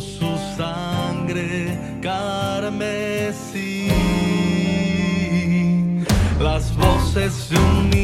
su sangre carmesí. Las voces de un